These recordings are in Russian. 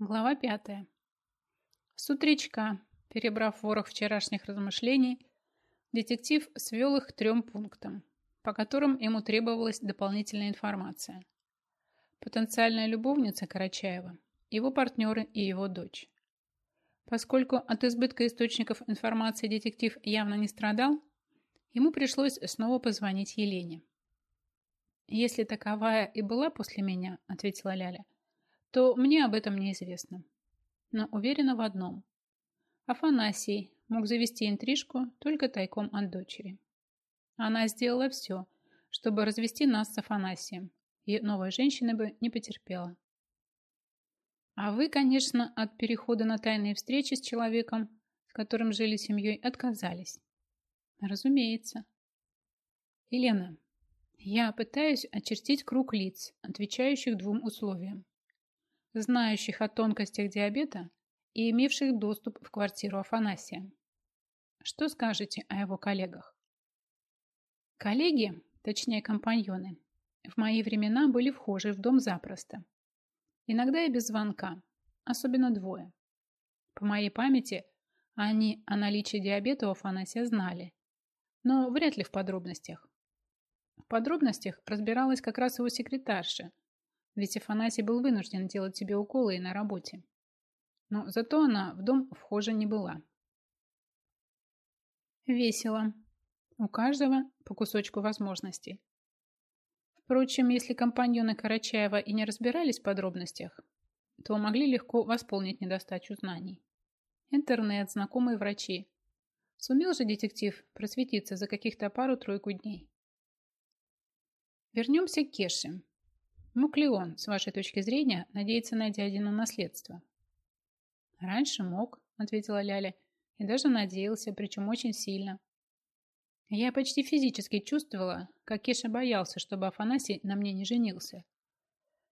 Глава пятая. С утречка, перебрав ворох вчерашних размышлений, детектив свел их к трем пунктам, по которым ему требовалась дополнительная информация. Потенциальная любовница Карачаева, его партнеры и его дочь. Поскольку от избытка источников информации детектив явно не страдал, ему пришлось снова позвонить Елене. «Если таковая и была после меня», — ответила Ляля, — то мне об этом неизвестно. Но уверена в одном. Афанасий мог завести интрижку только тайком от дочери. Она сделала все, чтобы развести нас с Афанасием, и новая женщина бы не потерпела. А вы, конечно, от перехода на тайные встречи с человеком, с которым жили семьей, отказались. Разумеется. Елена, я пытаюсь очертить круг лиц, отвечающих двум условиям знающих о тонкостях диабета и имевших доступ в квартиру Афанасия. Что скажете о его коллегах? Коллеги, точнее компаньоны, в мои времена были вхожи в дом запросто. Иногда и без звонка, особенно двое. По моей памяти, они о наличии диабета у Афанасия знали, но вряд ли в подробностях. В подробностях разбиралась как раз его секретарша – ведь Афанасий был вынужден делать себе уколы и на работе. Но зато она в дом вхожа не была. Весело. У каждого по кусочку возможностей. Впрочем, если компаньоны Карачаева и не разбирались в подробностях, то могли легко восполнить недостачу знаний. Интернет, знакомые врачи. Сумел же детектив просветиться за каких-то пару-тройку дней. Вернемся к Кеше. Мог ли он, с вашей точки зрения, надеяться на дядину наследство? Раньше мог, ответила Ляля, и даже надеялся, причем очень сильно. Я почти физически чувствовала, как Кеша боялся, чтобы Афанасий на мне не женился.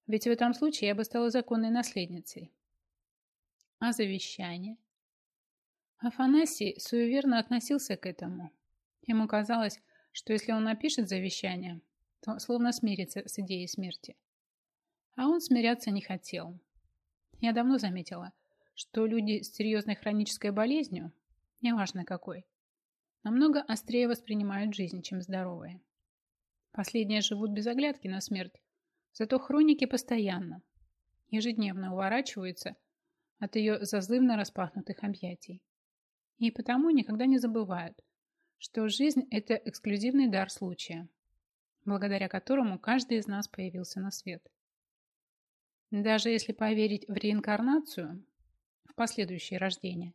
Ведь в этом случае я бы стала законной наследницей. А завещание? Афанасий суеверно относился к этому. Ему казалось, что если он напишет завещание, то словно смирится с идеей смерти. А он смиряться не хотел. Я давно заметила, что люди с серьезной хронической болезнью, неважно какой, намного острее воспринимают жизнь, чем здоровые. Последние живут без оглядки на смерть, зато хроники постоянно, ежедневно уворачиваются от ее зазывно распахнутых объятий. И потому никогда не забывают, что жизнь – это эксклюзивный дар случая, благодаря которому каждый из нас появился на свет. Даже если поверить в реинкарнацию, в последующее рождение,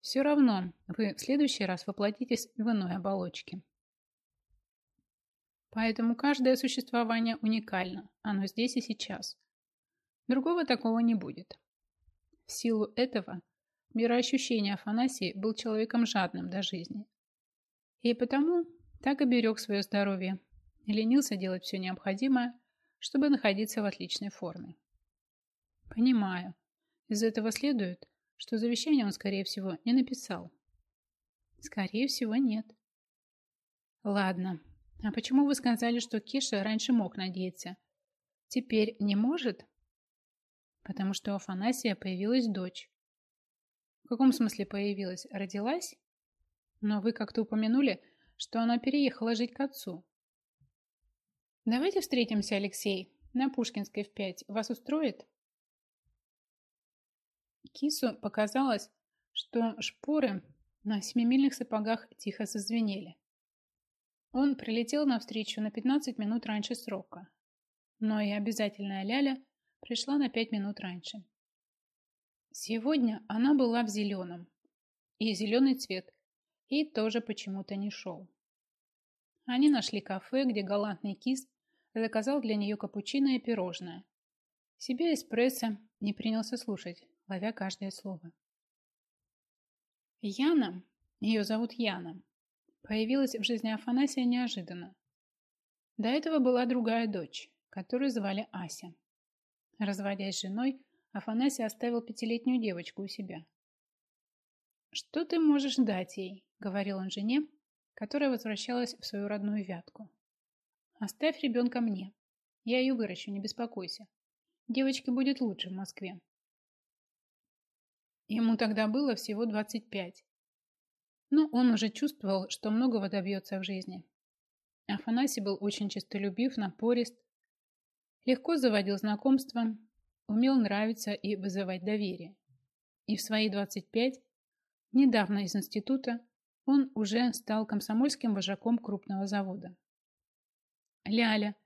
все равно вы в следующий раз воплотитесь в иной оболочке. Поэтому каждое существование уникально, оно здесь и сейчас. Другого такого не будет. В силу этого мироощущение Афанасий был человеком жадным до жизни. И потому так и берег свое здоровье и ленился делать все необходимое, чтобы находиться в отличной форме. Понимаю. Из этого следует, что завещание он, скорее всего, не написал. Скорее всего, нет. Ладно. А почему вы сказали, что Кеша раньше мог надеяться? Теперь не может? Потому что у Афанасия появилась дочь. В каком смысле появилась? Родилась? Но вы как-то упомянули, что она переехала жить к отцу. Давайте встретимся, Алексей, на Пушкинской в пять. Вас устроит? Кису показалось, что шпоры на семимильных сапогах тихо зазвенели. Он прилетел навстречу на 15 минут раньше срока, но и обязательная Ляля пришла на 5 минут раньше. Сегодня она была в зеленом, и зеленый цвет, и тоже почему-то не шел. Они нашли кафе, где галантный кис заказал для нее капучино и пирожное. Себе эспрессо не принялся слушать, ловя каждое слово. Яна, ее зовут Яна, появилась в жизни Афанасия неожиданно. До этого была другая дочь, которую звали Ася. Разводясь с женой, Афанасий оставил пятилетнюю девочку у себя. «Что ты можешь дать ей?» – говорил он жене, которая возвращалась в свою родную вятку. «Оставь ребенка мне. Я ее выращу, не беспокойся. Девочке будет лучше в Москве. Ему тогда было всего 25. Но он уже чувствовал, что многого добьется в жизни. Афанасий был очень честолюбив, напорист, легко заводил знакомства, умел нравиться и вызывать доверие. И в свои 25, недавно из института, он уже стал комсомольским вожаком крупного завода. Ляля,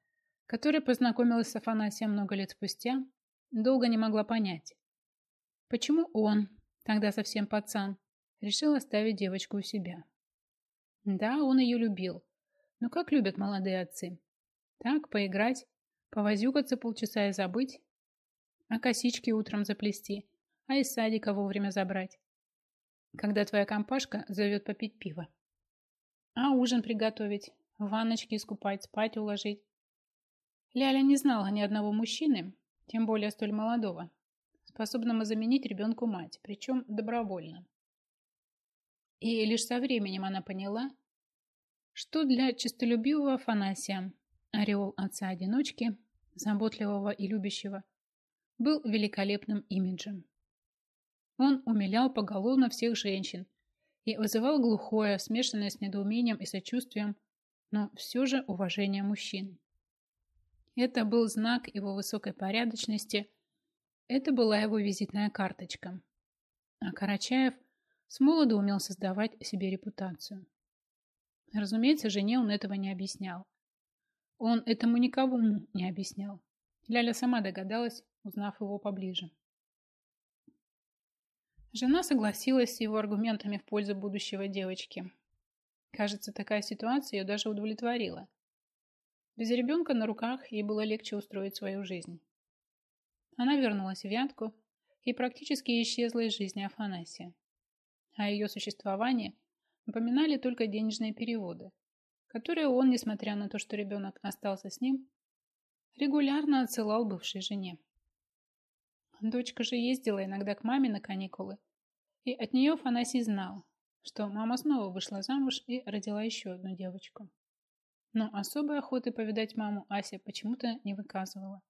которая познакомилась с Афанасием много лет спустя, долго не могла понять, почему он, тогда совсем пацан, решил оставить девочку у себя. Да, он ее любил, но как любят молодые отцы. Так, поиграть, повозюкаться полчаса и забыть, а косички утром заплести, а из садика вовремя забрать когда твоя компашка зовет попить пиво. А ужин приготовить, ванночки искупать, спать уложить. Ляля не знала ни одного мужчины, тем более столь молодого, способного заменить ребенку мать, причем добровольно. И лишь со временем она поняла, что для честолюбивого Афанасия ореол отца-одиночки, заботливого и любящего, был великолепным имиджем. Он умилял поголовно всех женщин и вызывал глухое, смешанное с недоумением и сочувствием, но все же уважение мужчин. Это был знак его высокой порядочности, это была его визитная карточка. А Карачаев с молоду умел создавать себе репутацию. Разумеется, жене он этого не объяснял. Он этому никому не объяснял. Ляля сама догадалась, узнав его поближе. Жена согласилась с его аргументами в пользу будущего девочки. Кажется, такая ситуация ее даже удовлетворила. Без ребенка на руках ей было легче устроить свою жизнь. Она вернулась в Вятку и практически исчезла из жизни Афанасия. А ее существование напоминали только денежные переводы, которые он, несмотря на то, что ребенок остался с ним, регулярно отсылал бывшей жене. Дочка же ездила иногда к маме на каникулы, и от нее Фанасий знал, что мама снова вышла замуж и родила еще одну девочку. Но особой охоты повидать маму Ася почему-то не выказывала.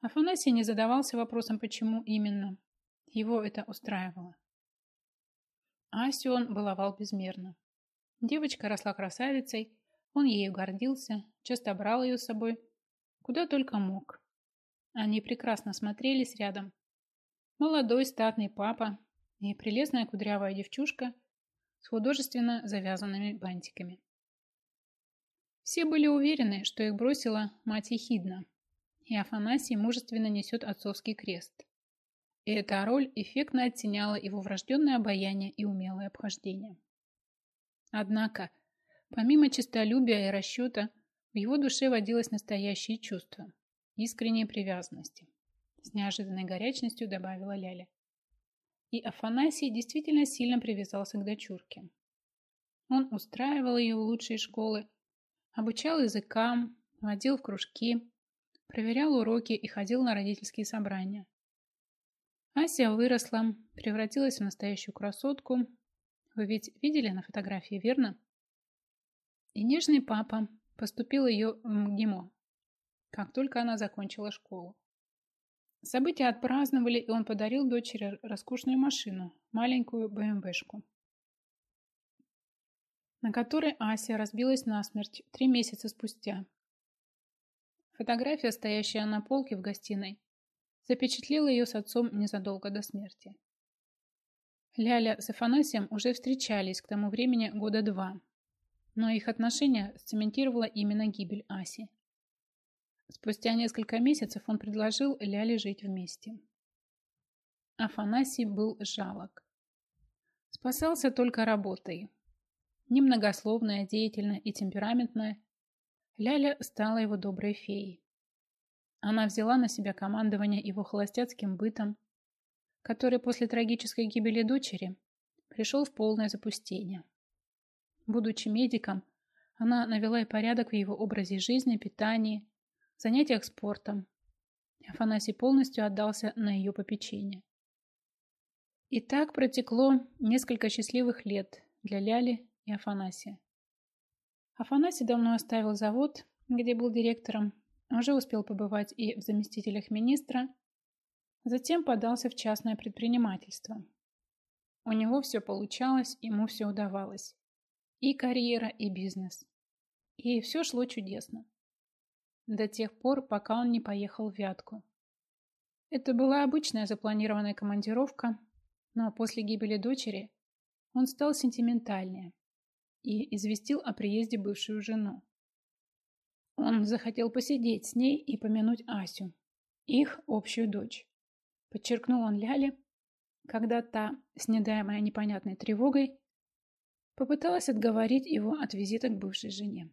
Афанасий не задавался вопросом, почему именно. Его это устраивало. Асю он баловал безмерно. Девочка росла красавицей, он ею гордился, часто брал ее с собой, куда только мог. Они прекрасно смотрелись рядом. Молодой статный папа и прелестная кудрявая девчушка с художественно завязанными бантиками. Все были уверены, что их бросила мать Ехидна, и Афанасий мужественно несет отцовский крест. И эта роль эффектно оттеняла его врожденное обаяние и умелое обхождение. Однако, помимо честолюбия и расчета, в его душе водилось настоящее чувство искренней привязанности. С неожиданной горячностью добавила Ляля. И Афанасий действительно сильно привязался к дочурке. Он устраивал ее в лучшие школы, обучал языкам, водил в кружки, проверял уроки и ходил на родительские собрания. Ася выросла, превратилась в настоящую красотку. Вы ведь видели на фотографии, верно? И нежный папа поступил ее в МГИМО, как только она закончила школу. События отпраздновали, и он подарил дочери роскошную машину, маленькую БМВшку, на которой Ася разбилась насмерть три месяца спустя. Фотография, стоящая на полке в гостиной, запечатлела ее с отцом незадолго до смерти. Ляля с Афанасием уже встречались к тому времени года два, но их отношения сцементировала именно гибель Аси. Спустя несколько месяцев он предложил Ляле жить вместе. Афанасий был жалок. Спасался только работой. Немногословная, деятельная и темпераментная, Ляля стала его доброй феей. Она взяла на себя командование его холостяцким бытом, который после трагической гибели дочери пришел в полное запустение. Будучи медиком, она навела и порядок в его образе жизни, питании, занятиях спортом. Афанасий полностью отдался на ее попечение. И так протекло несколько счастливых лет для Ляли и Афанасия. Афанасий давно оставил завод, где был директором, уже успел побывать и в заместителях министра, Затем подался в частное предпринимательство. У него все получалось, ему все удавалось. И карьера, и бизнес. И все шло чудесно. До тех пор, пока он не поехал в Вятку. Это была обычная запланированная командировка, но после гибели дочери он стал сентиментальнее и известил о приезде бывшую жену. Он захотел посидеть с ней и помянуть Асю, их общую дочь. Подчеркнул он Ляле, когда та, снедаемая непонятной тревогой, попыталась отговорить его от визита к бывшей жене.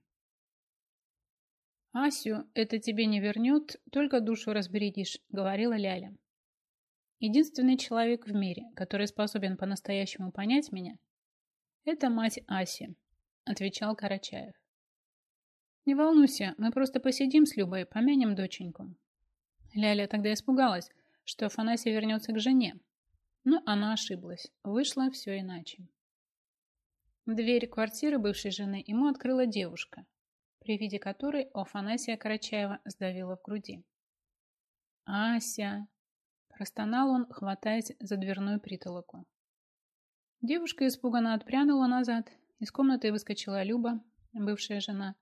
«Асю это тебе не вернет, только душу разбередишь», — говорила Ляля. «Единственный человек в мире, который способен по-настоящему понять меня, это мать Аси», — отвечал Карачаев. «Не волнуйся, мы просто посидим с Любой, помянем доченьку». Ляля тогда испугалась, что Афанасий вернется к жене, но она ошиблась, вышло все иначе. Дверь квартиры бывшей жены ему открыла девушка, при виде которой у Афанасия Карачаева сдавило в груди. «Ася!» – простонал он, хватаясь за дверную притолоку. Девушка испуганно отпрянула назад. Из комнаты выскочила Люба, бывшая жена,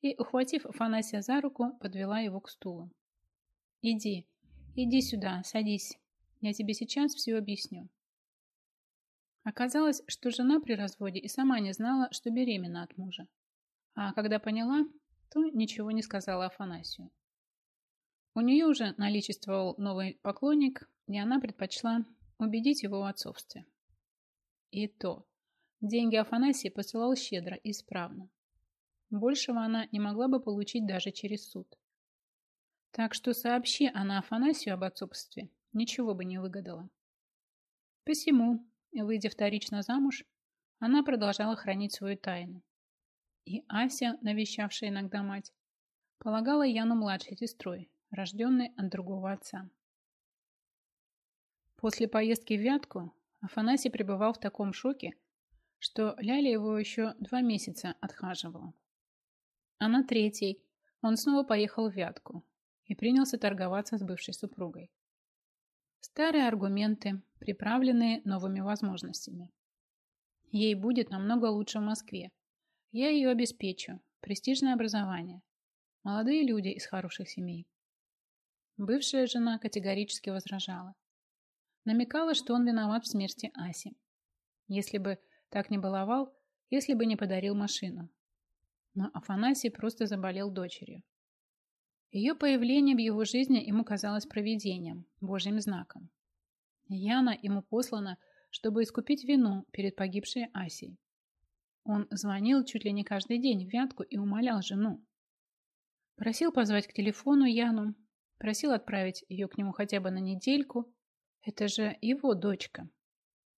и, ухватив Афанасия за руку, подвела его к стулу. «Иди, иди сюда, садись. Я тебе сейчас все объясню». Оказалось, что жена при разводе и сама не знала, что беременна от мужа. А когда поняла, то ничего не сказала Афанасию. У нее уже наличествовал новый поклонник, и она предпочла убедить его в отцовстве. И то, деньги Афанасий посылал щедро и исправно. Большего она не могла бы получить даже через суд. Так что сообщи она Афанасию об отцовстве, ничего бы не выгадала. Посему Выйдя вторично замуж, она продолжала хранить свою тайну. И Ася, навещавшая иногда мать, полагала Яну младшей сестрой, рожденной от другого отца. После поездки в Вятку Афанасий пребывал в таком шоке, что Ляля его еще два месяца отхаживала. А на третий он снова поехал в Вятку и принялся торговаться с бывшей супругой. Старые аргументы, приправленные новыми возможностями. Ей будет намного лучше в Москве. Я ее обеспечу. Престижное образование. Молодые люди из хороших семей. Бывшая жена категорически возражала. Намекала, что он виноват в смерти Аси. Если бы так не баловал, если бы не подарил машину. Но Афанасий просто заболел дочерью. Ее появление в его жизни ему казалось провидением, божьим знаком. Яна ему послана, чтобы искупить вину перед погибшей Асей. Он звонил чуть ли не каждый день в Вятку и умолял жену. Просил позвать к телефону Яну, просил отправить ее к нему хотя бы на недельку. Это же его дочка.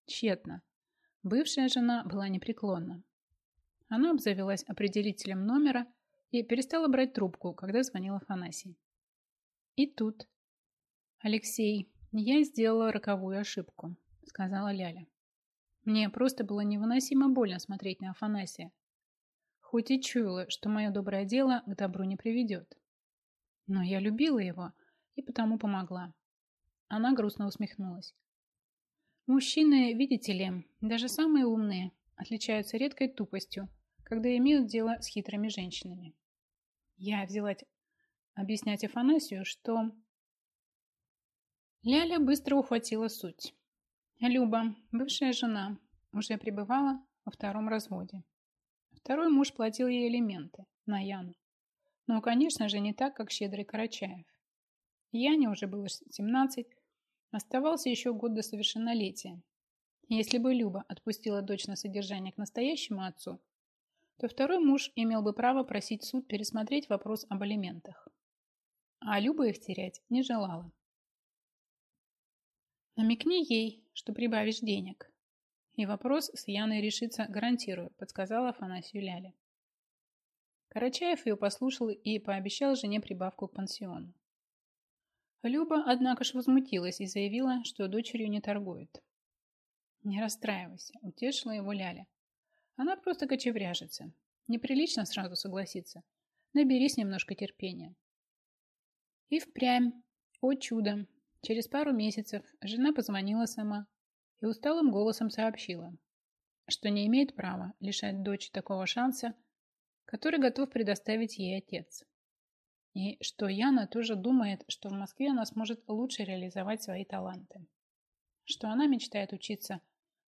Тщетно. Бывшая жена была непреклонна. Она обзавелась определителем номера и перестала брать трубку, когда звонил Афанасий. И тут. «Алексей, я сделала роковую ошибку», — сказала Ляля. Мне просто было невыносимо больно смотреть на Афанасия. Хоть и чуяла, что мое доброе дело к добру не приведет. Но я любила его и потому помогла. Она грустно усмехнулась. Мужчины, видите ли, даже самые умные, отличаются редкой тупостью когда имеют дело с хитрыми женщинами. Я взялась объяснять Афанасию, что... Ляля быстро ухватила суть. Люба, бывшая жена, уже пребывала во втором разводе. Второй муж платил ей элементы на Яну. Но, конечно же, не так, как щедрый Карачаев. Яне уже было 17, оставался еще год до совершеннолетия. Если бы Люба отпустила дочь на содержание к настоящему отцу, то второй муж имел бы право просить суд пересмотреть вопрос об алиментах. А Люба их терять не желала. Намекни ей, что прибавишь денег. И вопрос с Яной решится, гарантирую, подсказала Афанасию Ляля. Карачаев ее послушал и пообещал жене прибавку к пансиону. Люба, однако ж, возмутилась и заявила, что дочерью не торгует. «Не расстраивайся», – утешила его Ляля. Она просто кочевряжется. Неприлично сразу согласиться. Наберись немножко терпения. И впрямь, о чудо, Через пару месяцев жена позвонила сама и усталым голосом сообщила, что не имеет права лишать дочь такого шанса, который готов предоставить ей отец. И что Яна тоже думает, что в Москве она сможет лучше реализовать свои таланты. Что она мечтает учиться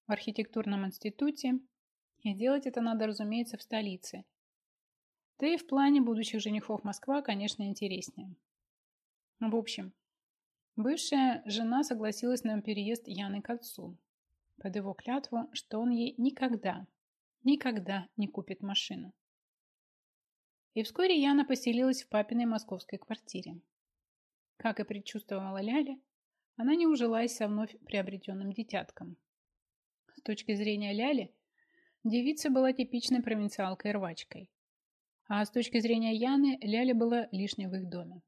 в архитектурном институте, и делать это надо, разумеется, в столице. Да и в плане будущих женихов Москва, конечно, интереснее. В общем, бывшая жена согласилась на переезд Яны к отцу, под его клятву, что он ей никогда, никогда не купит машину. И вскоре Яна поселилась в папиной московской квартире. Как и предчувствовала Ляля, она не ужилась со вновь приобретенным детятком. С точки зрения Ляли, девица была типичной провинциалкой-рвачкой. А с точки зрения Яны, Ляля была лишней в их доме.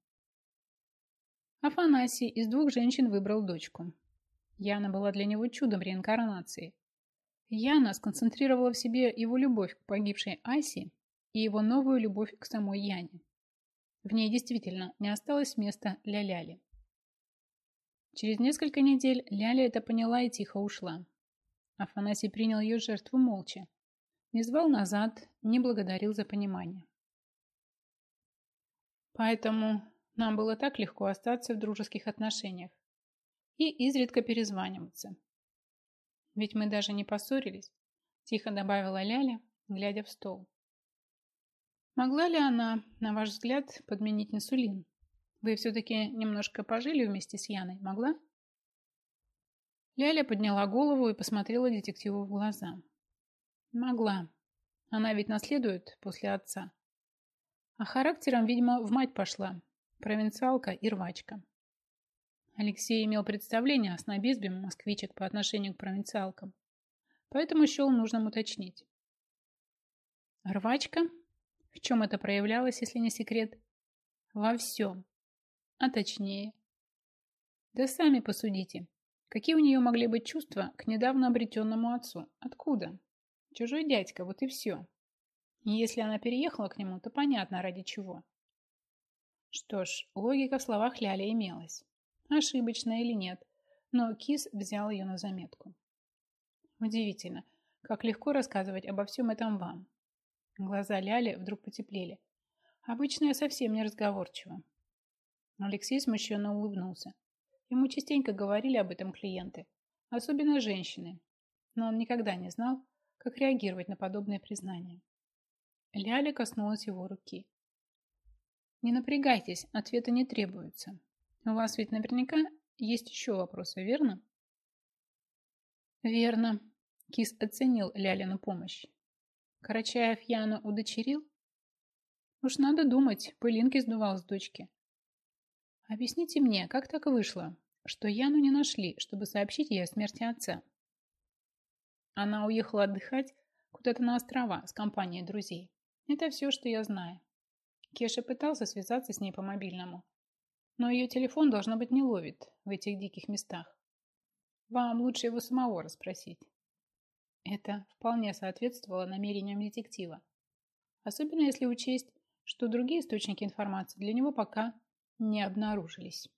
Афанасий из двух женщин выбрал дочку. Яна была для него чудом реинкарнации. Яна сконцентрировала в себе его любовь к погибшей Асе и его новую любовь к самой Яне. В ней действительно не осталось места для Ляли. Через несколько недель Ляля это поняла и тихо ушла. Афанасий принял ее жертву молча. Не звал назад, не благодарил за понимание. Поэтому нам было так легко остаться в дружеских отношениях и изредка перезваниваться. Ведь мы даже не поссорились, тихо добавила Ляля, глядя в стол. Могла ли она, на ваш взгляд, подменить инсулин? Вы все-таки немножко пожили вместе с Яной, могла? Ляля подняла голову и посмотрела детективу в глаза. Могла. Она ведь наследует после отца. А характером, видимо, в мать пошла. Провинциалка и рвачка. Алексей имел представление о снобизме москвичек по отношению к провинциалкам. Поэтому счел нужным уточнить. Рвачка в чем это проявлялось, если не секрет? Во всем. А точнее. Да сами посудите. Какие у нее могли быть чувства к недавно обретенному отцу? Откуда? Чужой дядька, вот и все. Если она переехала к нему, то понятно, ради чего. Что ж, логика в словах Ляли имелась. Ошибочная или нет, но Кис взял ее на заметку. Удивительно, как легко рассказывать обо всем этом вам, Глаза Ляли вдруг потеплели. Обычно я совсем не разговорчива. Алексей смущенно улыбнулся. Ему частенько говорили об этом клиенты, особенно женщины, но он никогда не знал, как реагировать на подобные признания. Ляля коснулась его руки. «Не напрягайтесь, ответа не требуется. У вас ведь наверняка есть еще вопросы, верно?» «Верно», — Кис оценил Лялину помощь. Карачаев Яну удочерил? Уж надо думать, пылинки сдувал с дочки. Объясните мне, как так вышло, что Яну не нашли, чтобы сообщить ей о смерти отца? Она уехала отдыхать куда-то на острова с компанией друзей. Это все, что я знаю. Кеша пытался связаться с ней по мобильному, но ее телефон, должно быть, не ловит в этих диких местах. Вам лучше его самого расспросить. Это вполне соответствовало намерениям детектива. Особенно если учесть, что другие источники информации для него пока не обнаружились.